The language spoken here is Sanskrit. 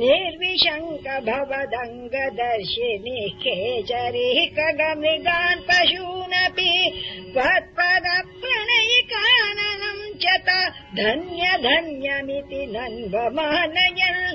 निर्विशङ्क भवदङ्गदर्शिनि केचरिः कगमृगान् पशूनपि त्वत्पदप्रणयिकाननम् धन्य धन्यमिति नन्वमानयन्।